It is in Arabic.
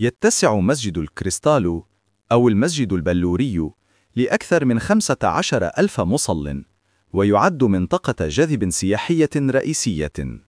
يتسع مسجد الكريستالو أو المسجد البلوري لأكثر من 15 ألف مصل ويعد منطقة جذب سياحية رئيسية.